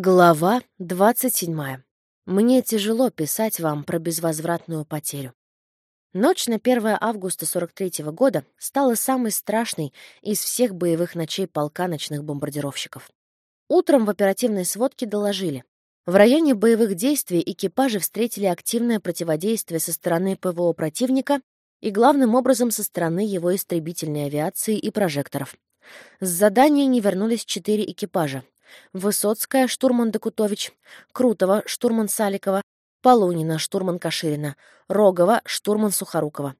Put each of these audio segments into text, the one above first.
Глава 27. Мне тяжело писать вам про безвозвратную потерю. Ночь на 1 августа 43 -го года стала самой страшной из всех боевых ночей полка ночных бомбардировщиков. Утром в оперативной сводке доложили. В районе боевых действий экипажи встретили активное противодействие со стороны ПВО противника и главным образом со стороны его истребительной авиации и прожекторов. С задания не вернулись четыре экипажа, Высоцкая, штурман Докутович, Крутова, штурман Саликова, Полунина, штурман Каширина, Рогова, штурман Сухорукова.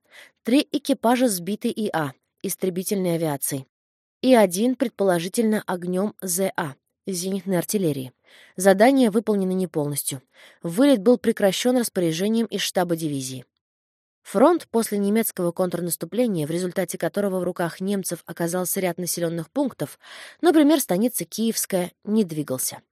Три экипажа сбиты ИА, истребительной авиацией. И один, предположительно, огнем ЗА, зенитной артиллерии. Задание выполнено не полностью. Вылет был прекращен распоряжением из штаба дивизии. Фронт после немецкого контрнаступления, в результате которого в руках немцев оказался ряд населенных пунктов, например, станица Киевская, не двигался.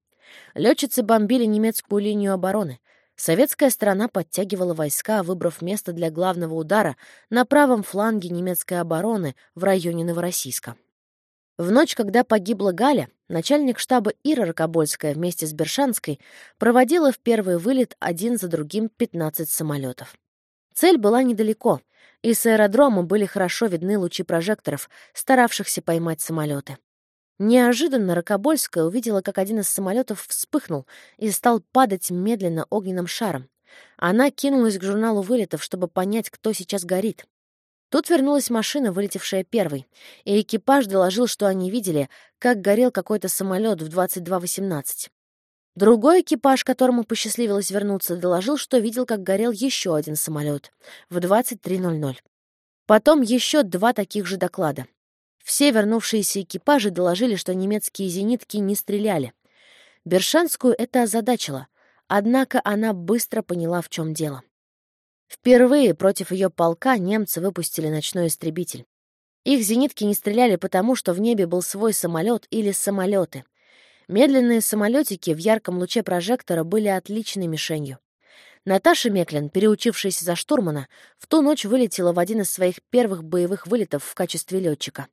Летчицы бомбили немецкую линию обороны. Советская сторона подтягивала войска, выбрав место для главного удара на правом фланге немецкой обороны в районе Новороссийска. В ночь, когда погибла Галя, начальник штаба Ира Рокобольская вместе с Бершанской проводила в первый вылет один за другим 15 самолетов. Цель была недалеко, и с аэродрома были хорошо видны лучи прожекторов, старавшихся поймать самолеты. Неожиданно Рокобольская увидела, как один из самолетов вспыхнул и стал падать медленно огненным шаром. Она кинулась к журналу вылетов, чтобы понять, кто сейчас горит. Тут вернулась машина, вылетевшая первой, и экипаж доложил, что они видели, как горел какой-то самолет в 22.18. Другой экипаж, которому посчастливилось вернуться, доложил, что видел, как горел еще один самолет в 23.00. Потом еще два таких же доклада. Все вернувшиеся экипажи доложили, что немецкие зенитки не стреляли. Бершанскую это озадачило, однако она быстро поняла, в чем дело. Впервые против ее полка немцы выпустили ночной истребитель. Их зенитки не стреляли потому, что в небе был свой самолет или самолеты — Медленные самолетики в ярком луче прожектора были отличной мишенью. Наташа Меклин, переучившаяся за штурмана, в ту ночь вылетела в один из своих первых боевых вылетов в качестве летчика.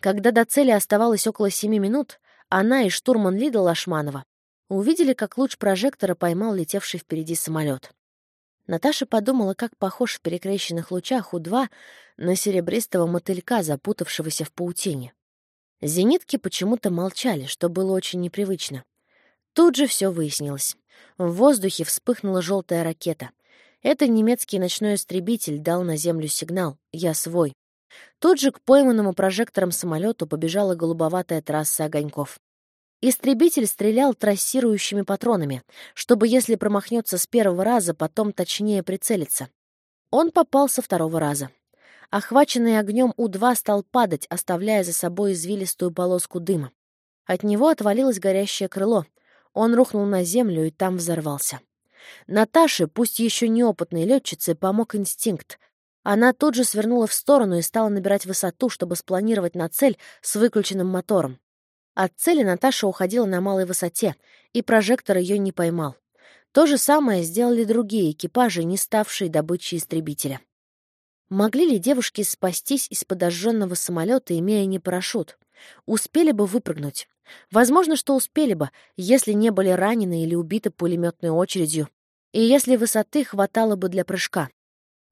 Когда до цели оставалось около семи минут, она и штурман Лида Лашманова увидели, как луч прожектора поймал летевший впереди самолет. Наташа подумала, как похож в перекрещенных лучах У-2 на серебристого мотылька, запутавшегося в паутине. Зенитки почему-то молчали, что было очень непривычно. Тут же все выяснилось. В воздухе вспыхнула желтая ракета. Это немецкий ночной истребитель дал на землю сигнал «Я свой». Тут же к пойманному прожектором самолету побежала голубоватая трасса огоньков. Истребитель стрелял трассирующими патронами, чтобы, если промахнется с первого раза, потом точнее прицелиться. Он попал со второго раза. Охваченный огнем У-2 стал падать, оставляя за собой извилистую полоску дыма. От него отвалилось горящее крыло. Он рухнул на землю и там взорвался. Наташе, пусть еще неопытной летчице, помог инстинкт. Она тут же свернула в сторону и стала набирать высоту, чтобы спланировать на цель с выключенным мотором. От цели Наташа уходила на малой высоте, и прожектор ее не поймал. То же самое сделали другие экипажи, не ставшие добычей истребителя. Могли ли девушки спастись из подожженного самолета, имея не парашют? Успели бы выпрыгнуть? Возможно, что успели бы, если не были ранены или убиты пулеметной очередью, и если высоты хватало бы для прыжка.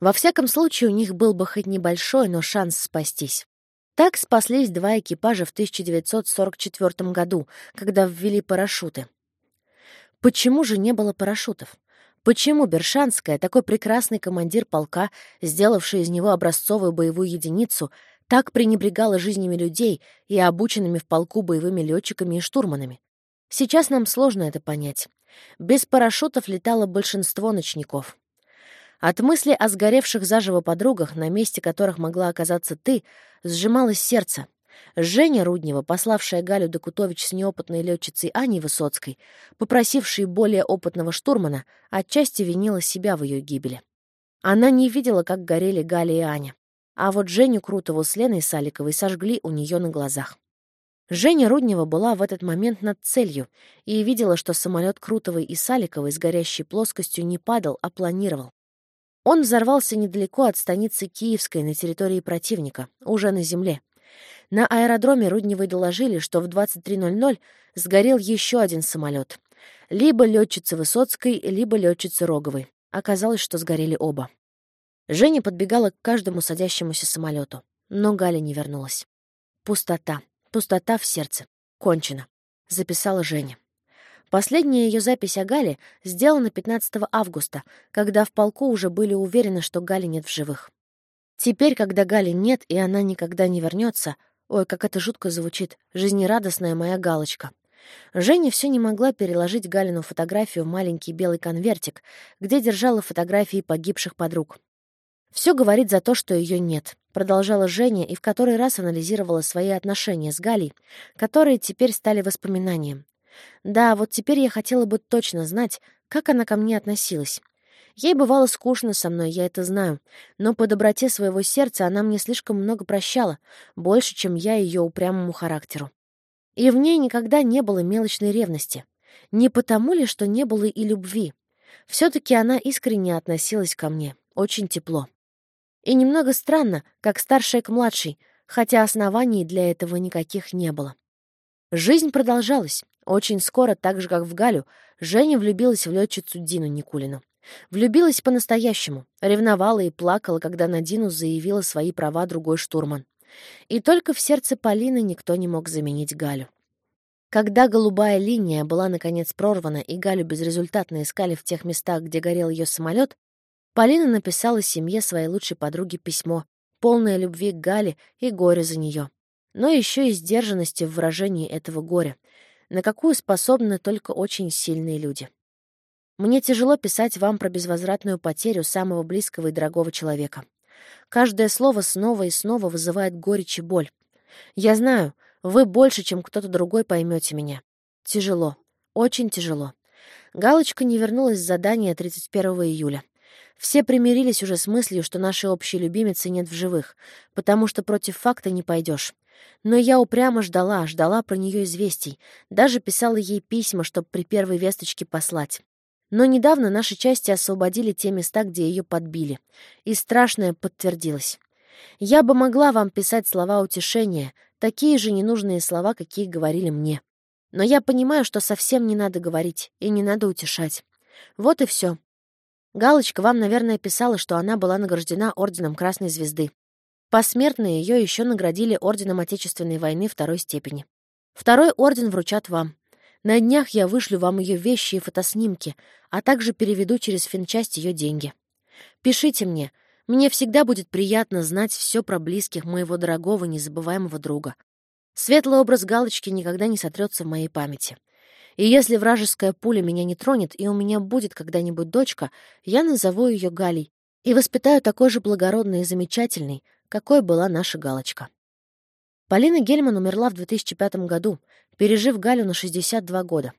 Во всяком случае, у них был бы хоть небольшой, но шанс спастись. Так спаслись два экипажа в 1944 году, когда ввели парашюты. Почему же не было парашютов? Почему Бершанская, такой прекрасный командир полка, сделавший из него образцовую боевую единицу, так пренебрегала жизнями людей и обученными в полку боевыми летчиками и штурманами? Сейчас нам сложно это понять. Без парашютов летало большинство ночников. От мысли о сгоревших заживо подругах, на месте которых могла оказаться ты, сжималось сердце. Женя Руднева, пославшая Галю Докутович с неопытной летчицей Аней Высоцкой, попросившей более опытного штурмана, отчасти винила себя в ее гибели. Она не видела, как горели Галя и Аня. А вот Женю Крутову с Леной Саликовой сожгли у нее на глазах. Женя Руднева была в этот момент над целью и видела, что самолет Крутовой и Саликовой с горящей плоскостью не падал, а планировал. Он взорвался недалеко от станицы Киевской на территории противника, уже на земле. На аэродроме Рудневой доложили, что в 23.00 сгорел еще один самолет, Либо летчицы Высоцкой, либо летчицы Роговой. Оказалось, что сгорели оба. Женя подбегала к каждому садящемуся самолету, но Галя не вернулась. Пустота, пустота в сердце. Кончено, записала Женя. Последняя ее запись о Гале сделана 15 августа, когда в полку уже были уверены, что Гали нет в живых. Теперь, когда Гали нет, и она никогда не вернется, ой, как это жутко звучит, жизнерадостная моя галочка. Женя все не могла переложить Галину фотографию в маленький белый конвертик, где держала фотографии погибших подруг. Все говорит за то, что ее нет, продолжала Женя и в который раз анализировала свои отношения с Галей, которые теперь стали воспоминанием. Да, вот теперь я хотела бы точно знать, как она ко мне относилась. Ей бывало скучно со мной, я это знаю, но по доброте своего сердца она мне слишком много прощала, больше, чем я ее упрямому характеру. И в ней никогда не было мелочной ревности. Не потому ли, что не было и любви? Все-таки она искренне относилась ко мне, очень тепло. И немного странно, как старшая к младшей, хотя оснований для этого никаких не было. Жизнь продолжалась. Очень скоро, так же, как в Галю, Женя влюбилась в летчицу Дину Никулину. Влюбилась по-настоящему, ревновала и плакала, когда на Дину заявила свои права другой штурман. И только в сердце Полины никто не мог заменить Галю. Когда голубая линия была наконец прорвана и Галю безрезультатно искали в тех местах, где горел ее самолет, Полина написала семье своей лучшей подруге письмо, полное любви к Гале и горя за нее, но еще и сдержанности в выражении этого горя, на какую способны только очень сильные люди. Мне тяжело писать вам про безвозвратную потерю самого близкого и дорогого человека. Каждое слово снова и снова вызывает горечь и боль. Я знаю, вы больше, чем кто-то другой поймете меня. Тяжело, очень тяжело. Галочка не вернулась с задания 31 июля. Все примирились уже с мыслью, что нашей общей любимицы нет в живых, потому что против факта не пойдешь. Но я упрямо ждала, ждала про нее известий, даже писала ей письма, чтобы при первой весточке послать. Но недавно наши части освободили те места, где ее подбили, и страшное подтвердилось. Я бы могла вам писать слова утешения, такие же ненужные слова, какие говорили мне. Но я понимаю, что совсем не надо говорить и не надо утешать. Вот и все. Галочка вам, наверное, писала, что она была награждена Орденом Красной Звезды. Посмертно ее еще наградили Орденом Отечественной войны второй степени. Второй орден вручат вам. На днях я вышлю вам ее вещи и фотоснимки, а также переведу через финчасть ее деньги. Пишите мне. Мне всегда будет приятно знать все про близких моего дорогого, незабываемого друга. Светлый образ галочки никогда не сотрется в моей памяти. И если вражеская пуля меня не тронет, и у меня будет когда-нибудь дочка, я назову ее Галей и воспитаю такой же благородной и замечательной, какой была наша галочка. Полина Гельман умерла в 2005 году, пережив Галю на 62 года.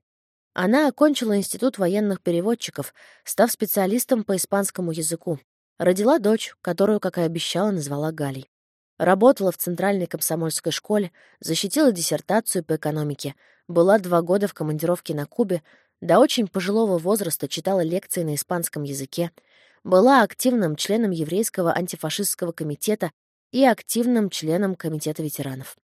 Она окончила Институт военных переводчиков, став специалистом по испанскому языку. Родила дочь, которую, как и обещала, назвала Галей. Работала в Центральной комсомольской школе, защитила диссертацию по экономике, была два года в командировке на Кубе, до очень пожилого возраста читала лекции на испанском языке, была активным членом еврейского антифашистского комитета и активным членом комитета ветеранов.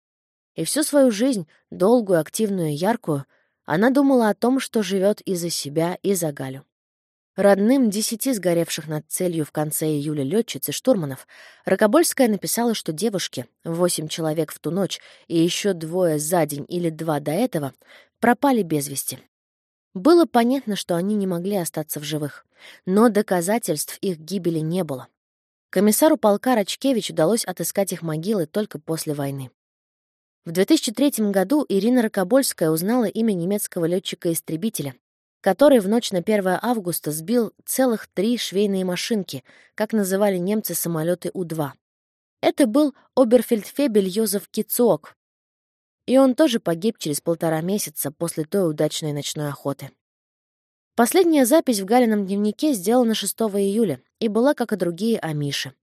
И всю свою жизнь, долгую, активную и яркую, она думала о том, что живет и за себя, и за Галю. Родным десяти сгоревших над целью в конце июля летчиц и штурманов Рокобольская написала, что девушки, восемь человек в ту ночь и еще двое за день или два до этого, пропали без вести. Было понятно, что они не могли остаться в живых, но доказательств их гибели не было. Комиссару полка Рачкевич удалось отыскать их могилы только после войны. В 2003 году Ирина Рокобольская узнала имя немецкого летчика-истребителя, который в ночь на 1 августа сбил целых три швейные машинки, как называли немцы самолеты У-2. Это был оберфельдфебель Йозеф Кицуок, и он тоже погиб через полтора месяца после той удачной ночной охоты. Последняя запись в Галином дневнике сделана 6 июля и была, как и другие, о Мише.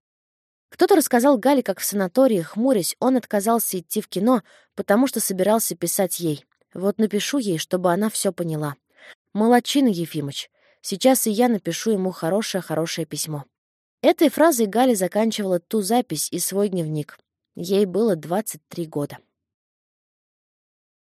Кто-то рассказал Гале, как в санатории, хмурясь, он отказался идти в кино, потому что собирался писать ей. Вот напишу ей, чтобы она все поняла. Молодчина, Ефимыч. Сейчас и я напишу ему хорошее-хорошее письмо. Этой фразой Галя заканчивала ту запись и свой дневник. Ей было 23 года.